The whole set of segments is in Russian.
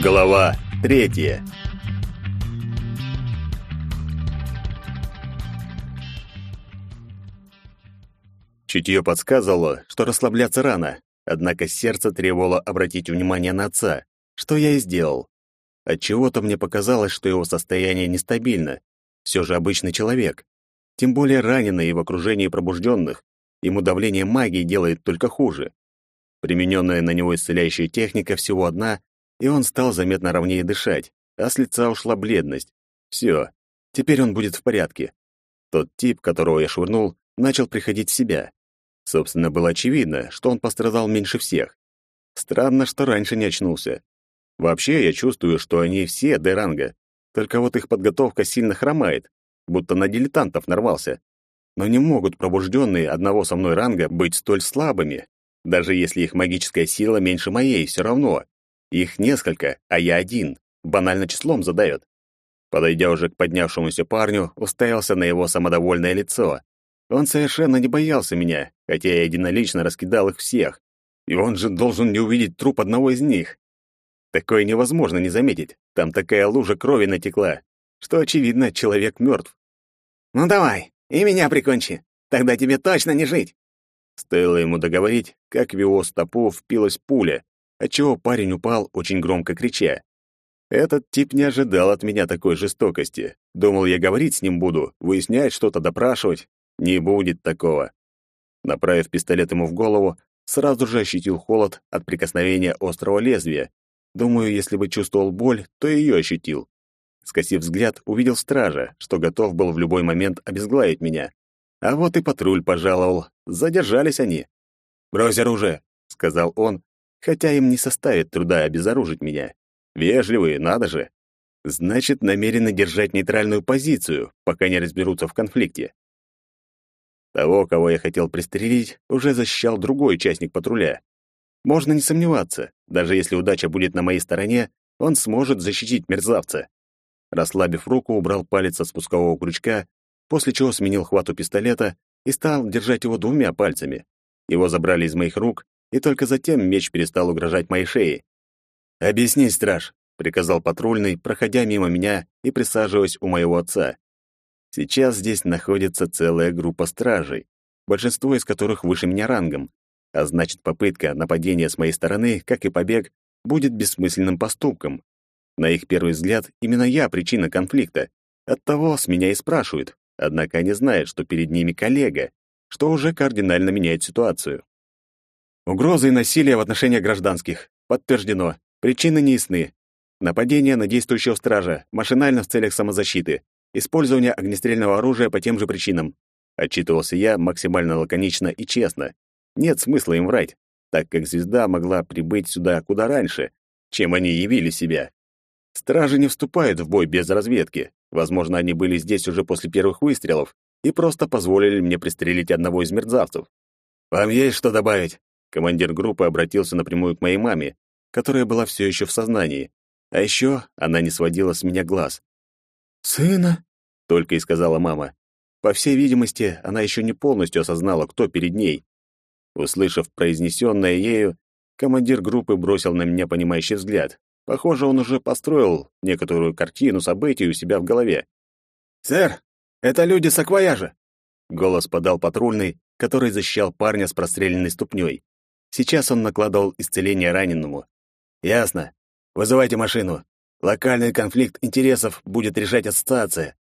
Глава третья. Чутье подсказывало, что расслабляться рано, однако сердце требовало обратить внимание на отца, что я и сделал. Отчего-то мне показалось, что его состояние нестабильно. Все же обычный человек. Тем более раненый и в окружении пробужденных. Ему давление магии делает только хуже. Примененная на него исцеляющая техника всего одна, и он стал заметно ровнее дышать, а с лица ушла бледность. Все, теперь он будет в порядке. Тот тип, которого я швырнул, начал приходить в себя. Собственно, было очевидно, что он пострадал меньше всех. Странно, что раньше не очнулся. Вообще, я чувствую, что они все Д-ранга, только вот их подготовка сильно хромает, будто на дилетантов нарвался. Но не могут пробужденные одного со мной ранга быть столь слабыми. Даже если их магическая сила меньше моей, все равно. Их несколько, а я один. Банально числом задает. Подойдя уже к поднявшемуся парню, уставился на его самодовольное лицо. Он совершенно не боялся меня, хотя я единолично раскидал их всех. И он же должен не увидеть труп одного из них. Такое невозможно не заметить. Там такая лужа крови натекла, что, очевидно, человек мертв. «Ну давай, и меня прикончи. Тогда тебе точно не жить!» Стоило ему договорить, как в его стопу впилась пуля, отчего парень упал, очень громко крича. Этот тип не ожидал от меня такой жестокости. Думал, я говорить с ним буду, выяснять что-то, допрашивать. Не будет такого. Направив пистолет ему в голову, сразу же ощутил холод от прикосновения острого лезвия. Думаю, если бы чувствовал боль, то ее ощутил. Скосив взгляд, увидел стража, что готов был в любой момент обезглавить меня. А вот и патруль пожаловал. Задержались они. «Брось оружие», — сказал он, хотя им не составит труда обезоружить меня. Вежливые, надо же. Значит, намерены держать нейтральную позицию, пока не разберутся в конфликте. Того, кого я хотел пристрелить, уже защищал другой участник патруля. Можно не сомневаться, даже если удача будет на моей стороне, он сможет защитить мерзавца. Расслабив руку, убрал палец от спускового крючка после чего сменил хват у пистолета и стал держать его двумя пальцами. Его забрали из моих рук, и только затем меч перестал угрожать моей шее. «Объясни, страж», — приказал патрульный, проходя мимо меня и присаживаясь у моего отца. Сейчас здесь находится целая группа стражей, большинство из которых выше меня рангом, а значит, попытка нападения с моей стороны, как и побег, будет бессмысленным поступком. На их первый взгляд, именно я причина конфликта. Оттого с меня и спрашивают, Однако они знают, что перед ними коллега, что уже кардинально меняет ситуацию. Угрозы и насилие в отношении гражданских. Подтверждено. Причины неясны. Нападение на действующего стража, машинально в целях самозащиты. Использование огнестрельного оружия по тем же причинам. Отчитывался я максимально лаконично и честно. Нет смысла им врать, так как звезда могла прибыть сюда куда раньше, чем они явили себя. Стражи не вступают в бой без разведки. Возможно, они были здесь уже после первых выстрелов и просто позволили мне пристрелить одного из мерзавцев. «Вам есть что добавить?» Командир группы обратился напрямую к моей маме, которая была все еще в сознании. А еще она не сводила с меня глаз. «Сына?» — только и сказала мама. По всей видимости, она еще не полностью осознала, кто перед ней. Услышав произнесенное ею, командир группы бросил на меня понимающий взгляд. Похоже, он уже построил некоторую картину событий у себя в голове. «Сэр, это люди саквояжа!» Голос подал патрульный, который защищал парня с простреленной ступней. Сейчас он накладывал исцеление раненому. «Ясно. Вызывайте машину. Локальный конфликт интересов будет решать ассоциация.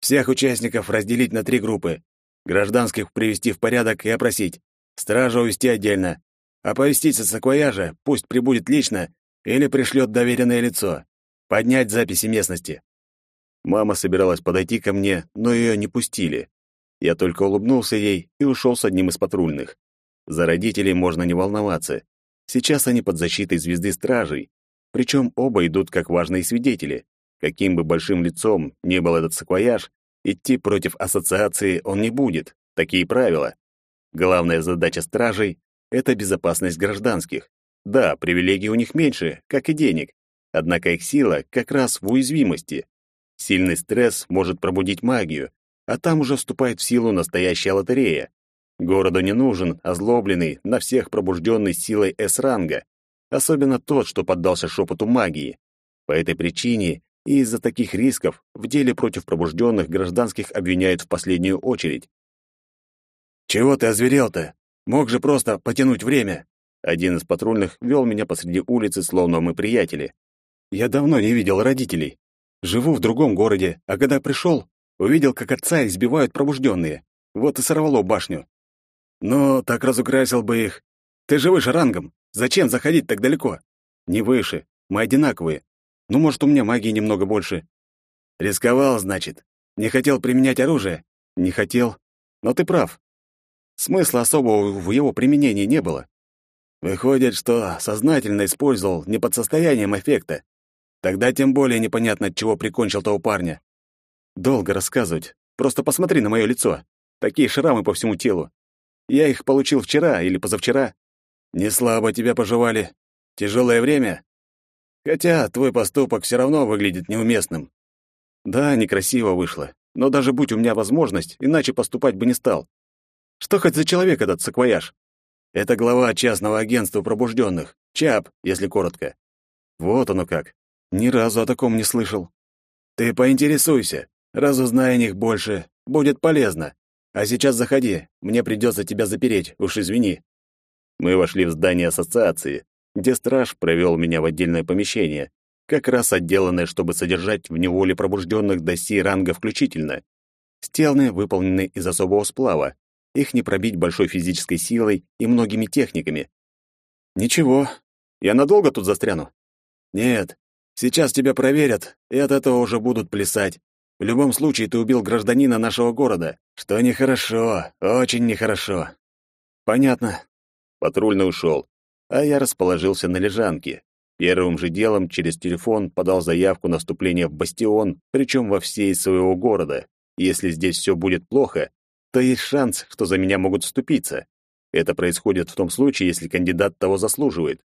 Всех участников разделить на три группы. Гражданских привести в порядок и опросить. Стража увести отдельно. Оповестить со саквояжа, пусть прибудет лично или пришлет доверенное лицо. Поднять записи местности. Мама собиралась подойти ко мне, но ее не пустили. Я только улыбнулся ей и ушел с одним из патрульных. За родителей можно не волноваться. Сейчас они под защитой звезды стражей. Причем оба идут как важные свидетели. Каким бы большим лицом ни был этот саквояж, идти против ассоциации он не будет. Такие правила. Главная задача стражей — это безопасность гражданских. Да, привилегий у них меньше, как и денег, однако их сила как раз в уязвимости. Сильный стресс может пробудить магию, а там уже вступает в силу настоящая лотерея. Городу не нужен озлобленный, на всех пробужденный силой С-ранга, особенно тот, что поддался шепоту магии. По этой причине и из-за таких рисков в деле против пробужденных гражданских обвиняют в последнюю очередь. «Чего ты озверел-то? Мог же просто потянуть время!» Один из патрульных вел меня посреди улицы, словно мы приятели. Я давно не видел родителей. Живу в другом городе, а когда пришел, увидел, как отца избивают пробужденные. Вот и сорвало башню. Но так разукрасил бы их. Ты же выше рангом. Зачем заходить так далеко? Не выше. Мы одинаковые. Ну, может, у меня магии немного больше. Рисковал, значит. Не хотел применять оружие? Не хотел. Но ты прав. Смысла особого в его применении не было. Выходит, что сознательно использовал не под состоянием эффекта. Тогда тем более непонятно, от чего прикончил того парня. Долго рассказывать. Просто посмотри на мое лицо. Такие шрамы по всему телу. Я их получил вчера или позавчера. Не слабо тебя пожевали. Тяжелое время. Хотя твой поступок все равно выглядит неуместным. Да, некрасиво вышло. Но даже будь у меня возможность, иначе поступать бы не стал. Что хоть за человек этот саквояж? Это глава частного агентства пробужденных. ЧАП, если коротко. Вот оно как. Ни разу о таком не слышал. Ты поинтересуйся. Разузнай о них больше. Будет полезно. А сейчас заходи. Мне придется тебя запереть, уж извини. Мы вошли в здание ассоциации, где страж провел меня в отдельное помещение, как раз отделанное, чтобы содержать в неволе пробужденных до си ранга включительно. Стены выполнены из особого сплава, их не пробить большой физической силой и многими техниками. Ничего, я надолго тут застряну? Нет, сейчас тебя проверят, и от этого уже будут плясать. В любом случае ты убил гражданина нашего города, что нехорошо, очень нехорошо. Понятно. Патрульный ушел, а я расположился на лежанке. Первым же делом через телефон подал заявку на вступление в бастион, причем во всей своего города. Если здесь все будет плохо, то есть шанс, что за меня могут вступиться. Это происходит в том случае, если кандидат того заслуживает.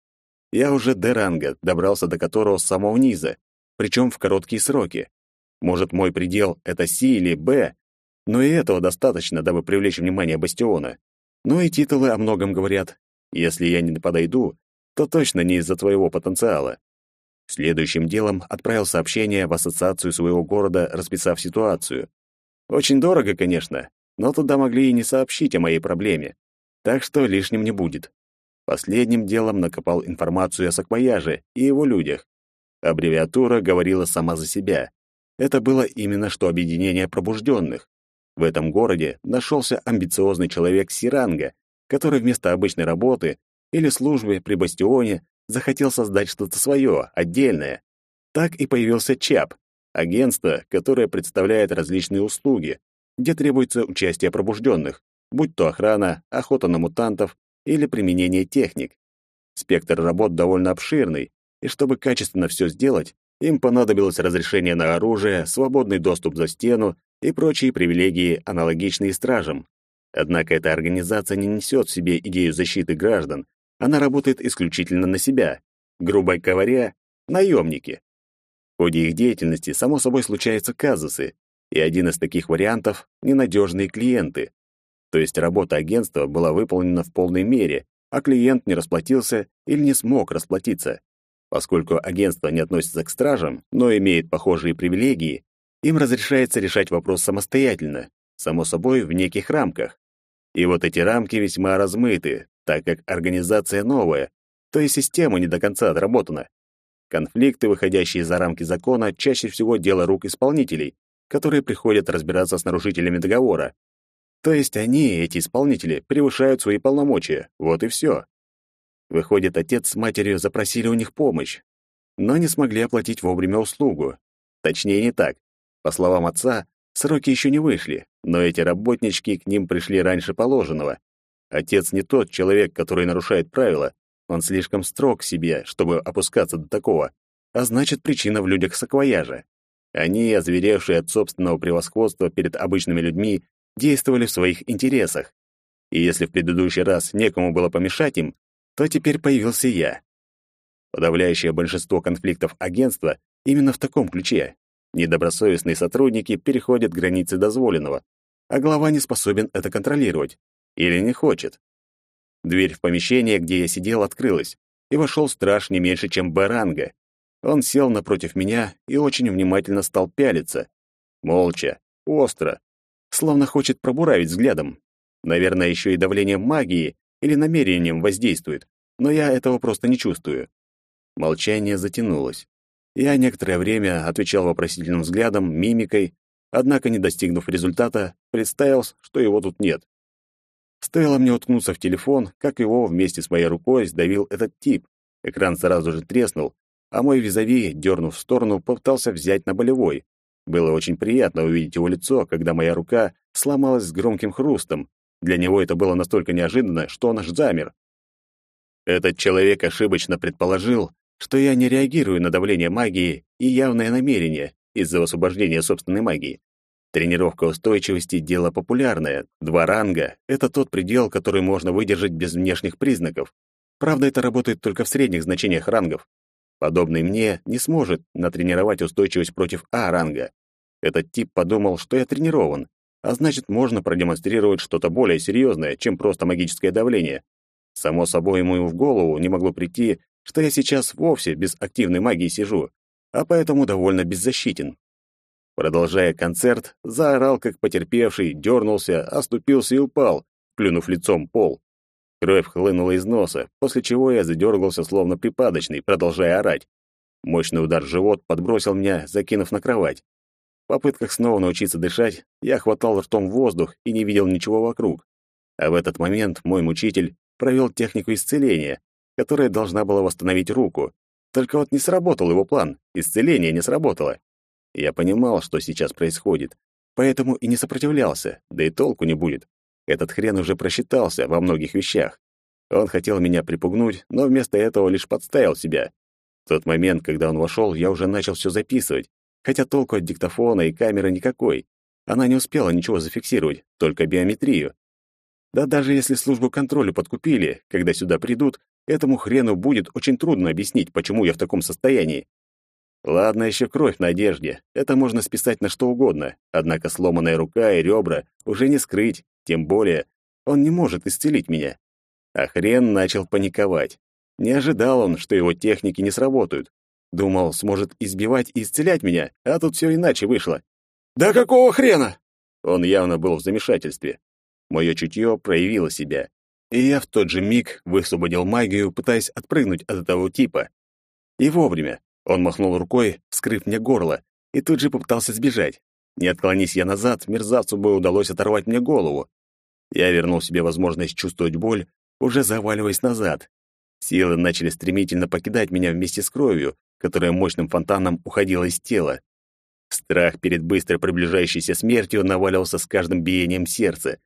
Я уже до ранга, добрался до которого с самого низа, причем в короткие сроки. Может, мой предел — это С или Б, но и этого достаточно, дабы привлечь внимание Бастиона. Ну и титулы о многом говорят. Если я не подойду, то точно не из-за твоего потенциала. Следующим делом отправил сообщение в ассоциацию своего города, расписав ситуацию. Очень дорого, конечно, но туда могли и не сообщить о моей проблеме, так что лишним не будет. Последним делом накопал информацию о саквояже и его людях. Аббревиатура говорила сама за себя. Это было именно что объединение пробужденных. В этом городе нашелся амбициозный человек Сиранга, который вместо обычной работы или службы при бастионе захотел создать что-то свое, отдельное. Так и появился ЧАП, агентство, которое представляет различные услуги, где требуется участие пробужденных, будь то охрана, охота на мутантов или применение техник. Спектр работ довольно обширный, и чтобы качественно все сделать, им понадобилось разрешение на оружие, свободный доступ за стену и прочие привилегии, аналогичные стражам. Однако эта организация не несет в себе идею защиты граждан, она работает исключительно на себя. Грубо говоря, наемники. В ходе их деятельности, само собой, случаются казусы, и один из таких вариантов — ненадежные клиенты. То есть работа агентства была выполнена в полной мере, а клиент не расплатился или не смог расплатиться. Поскольку агентство не относится к стражам, но имеет похожие привилегии, им разрешается решать вопрос самостоятельно, само собой, в неких рамках. И вот эти рамки весьма размыты, так как организация новая, то есть система не до конца отработана. Конфликты, выходящие за рамки закона, чаще всего дело рук исполнителей, которые приходят разбираться с нарушителями договора. То есть они, эти исполнители, превышают свои полномочия. Вот и все. Выходит, отец с матерью запросили у них помощь, но не смогли оплатить вовремя услугу. Точнее, не так. По словам отца, сроки еще не вышли, но эти работнички к ним пришли раньше положенного. Отец не тот человек, который нарушает правила. Он слишком строг к себе, чтобы опускаться до такого. А значит, причина в людях саквояжа. Они, озверевшие от собственного превосходства перед обычными людьми, действовали в своих интересах. И если в предыдущий раз некому было помешать им, то теперь появился я. Подавляющее большинство конфликтов агентства именно в таком ключе. Недобросовестные сотрудники переходят границы дозволенного, а глава не способен это контролировать. Или не хочет. Дверь в помещение, где я сидел, открылась, и вошел страж не меньше, чем Баранга. Он сел напротив меня и очень внимательно стал пялиться. Молча, остро, словно хочет пробуравить взглядом. Наверное, еще и давлением магии или намерением воздействует, но я этого просто не чувствую. Молчание затянулось. Я некоторое время отвечал вопросительным взглядом, мимикой, однако, не достигнув результата, представил, что его тут нет. Стоило мне уткнуться в телефон, как его вместе с моей рукой сдавил этот тип. Экран сразу же треснул, а мой визави, дернув в сторону, попытался взять на болевой. Было очень приятно увидеть его лицо, когда моя рука сломалась с громким хрустом. Для него это было настолько неожиданно, что он аж замер. Этот человек ошибочно предположил, что я не реагирую на давление магии и явное намерение из-за освобождения собственной магии. Тренировка устойчивости — дело популярное. Два ранга — это тот предел, который можно выдержать без внешних признаков. Правда, это работает только в средних значениях рангов. Подобный мне не сможет натренировать устойчивость против А-ранга. Этот тип подумал, что я тренирован, а значит, можно продемонстрировать что-то более серьезное, чем просто магическое давление. Само собой, ему в голову не могло прийти, что я сейчас вовсе без активной магии сижу, а поэтому довольно беззащитен. Продолжая концерт, заорал, как потерпевший, дернулся, оступился и упал, плюнув лицом пол. Кровь хлынула из носа, после чего я задергался, словно припадочный, продолжая орать. Мощный удар в живот подбросил меня, закинув на кровать. В попытках снова научиться дышать, я хватал ртом воздух и не видел ничего вокруг. А в этот момент мой мучитель провел технику исцеления, которая должна была восстановить руку. Только вот не сработал его план, исцеление не сработало. Я понимал, что сейчас происходит, поэтому и не сопротивлялся, да и толку не будет. Этот хрен уже просчитался во многих вещах. Он хотел меня припугнуть, но вместо этого лишь подставил себя. В тот момент, когда он вошел, я уже начал все записывать, хотя толку от диктофона и камеры никакой. Она не успела ничего зафиксировать, только биометрию. Да даже если службу контроля подкупили, когда сюда придут, этому хрену будет очень трудно объяснить, почему я в таком состоянии. Ладно, еще кровь на одежде. Это можно списать на что угодно. Однако сломанная рука и ребра уже не скрыть. Тем более, он не может исцелить меня. А хрен начал паниковать. Не ожидал он, что его техники не сработают. Думал, сможет избивать и исцелять меня, а тут все иначе вышло. «Да какого хрена?» Он явно был в замешательстве. Мое чутье проявило себя, и я в тот же миг высвободил магию, пытаясь отпрыгнуть от этого типа. И вовремя. Он махнул рукой, вскрыв мне горло, и тут же попытался сбежать. Не отклонись я назад, мерзавцу бы удалось оторвать мне голову. Я вернул себе возможность чувствовать боль, уже заваливаясь назад. Силы начали стремительно покидать меня вместе с кровью, которая мощным фонтаном уходила из тела. Страх перед быстро приближающейся смертью наваливался с каждым биением сердца.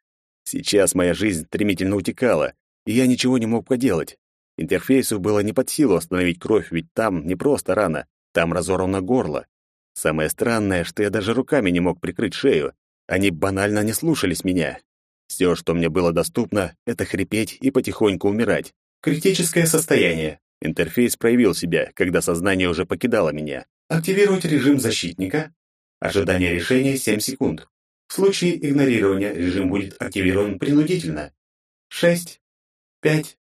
Сейчас моя жизнь стремительно утекала, и я ничего не мог поделать. Интерфейсу было не под силу остановить кровь, ведь там не просто рана, там разорвано горло. Самое странное, что я даже руками не мог прикрыть шею. Они банально не слушались меня. Все, что мне было доступно, это хрипеть и потихоньку умирать. Критическое состояние. Интерфейс проявил себя, когда сознание уже покидало меня. Активировать режим защитника. Ожидание решения 7 секунд. В случае игнорирования режим будет активирован принудительно. 6, 5,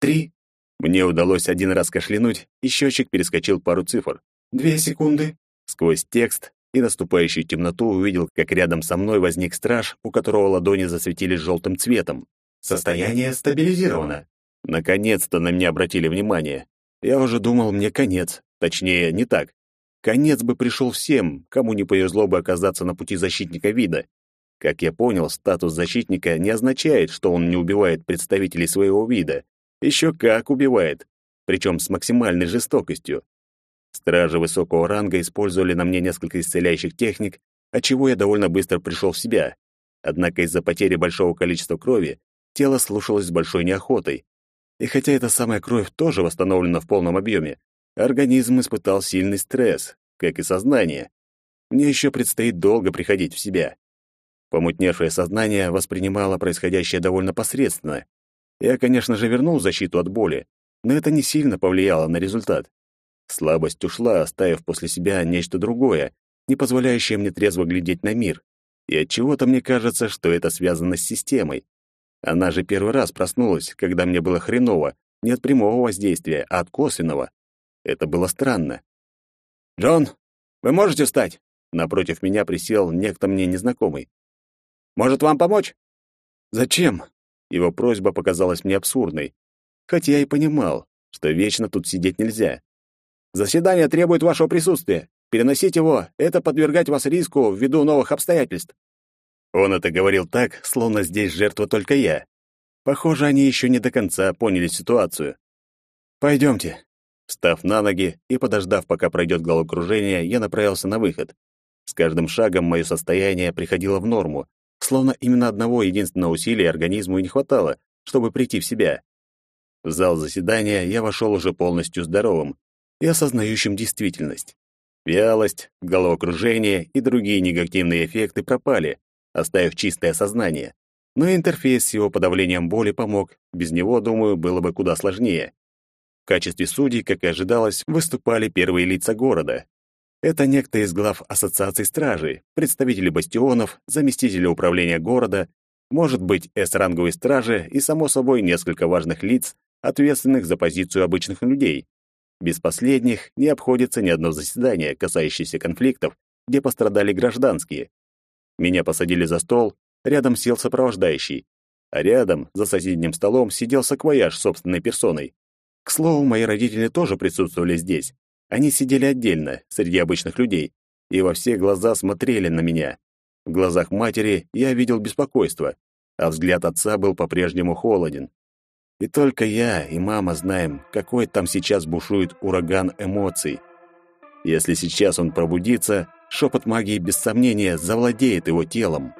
3. Мне удалось один раз кашлянуть, и счетчик перескочил пару цифр. Две секунды. Сквозь текст и наступающую темноту увидел, как рядом со мной возник страж, у которого ладони засветились желтым цветом. Состояние стабилизировано. Наконец-то на меня обратили внимание. Я уже думал, мне конец. Точнее, не так. Конец бы пришел всем, кому не повезло бы оказаться на пути защитника вида. Как я понял, статус защитника не означает, что он не убивает представителей своего вида. Еще как убивает. Причем с максимальной жестокостью. Стражи высокого ранга использовали на мне несколько исцеляющих техник, отчего я довольно быстро пришел в себя. Однако из-за потери большого количества крови тело слушалось с большой неохотой. И хотя эта самая кровь тоже восстановлена в полном объеме, организм испытал сильный стресс, как и сознание. Мне еще предстоит долго приходить в себя. Помутневшее сознание воспринимало происходящее довольно посредственно. Я, конечно же, вернул защиту от боли, но это не сильно повлияло на результат. Слабость ушла, оставив после себя нечто другое, не позволяющее мне трезво глядеть на мир. И от чего-то мне кажется, что это связано с системой. Она же первый раз проснулась, когда мне было хреново, не от прямого воздействия, а от косвенного. Это было странно. «Джон, вы можете встать?» Напротив меня присел некто мне незнакомый. «Может, вам помочь?» «Зачем?» Его просьба показалась мне абсурдной, хотя я и понимал, что вечно тут сидеть нельзя. «Заседание требует вашего присутствия. Переносить его — это подвергать вас риску ввиду новых обстоятельств». Он это говорил так, словно здесь жертва только я. Похоже, они еще не до конца поняли ситуацию. «Пойдемте». Встав на ноги и подождав, пока пройдет головокружение, я направился на выход. С каждым шагом мое состояние приходило в норму, словно именно одного единственного усилия организму и не хватало, чтобы прийти в себя. В зал заседания я вошел уже полностью здоровым и осознающим действительность. Вялость, головокружение и другие негативные эффекты пропали, оставив чистое сознание. Но интерфейс с его подавлением боли помог, без него, думаю, было бы куда сложнее. В качестве судей, как и ожидалось, выступали первые лица города. Это некто из глав ассоциаций стражей, представители бастионов, заместители управления города, может быть, С-ранговой стражи и, само собой, несколько важных лиц, ответственных за позицию обычных людей. Без последних не обходится ни одно заседание, касающееся конфликтов, где пострадали гражданские. Меня посадили за стол, рядом сел сопровождающий, а рядом, за соседним столом, сидел саквояж собственной персоной. К слову, мои родители тоже присутствовали здесь. Они сидели отдельно, среди обычных людей, и во все глаза смотрели на меня. В глазах матери я видел беспокойство, а взгляд отца был по-прежнему холоден. И только я и мама знаем, какой там сейчас бушует ураган эмоций. Если сейчас он пробудится, шепот магии без сомнения завладеет его телом.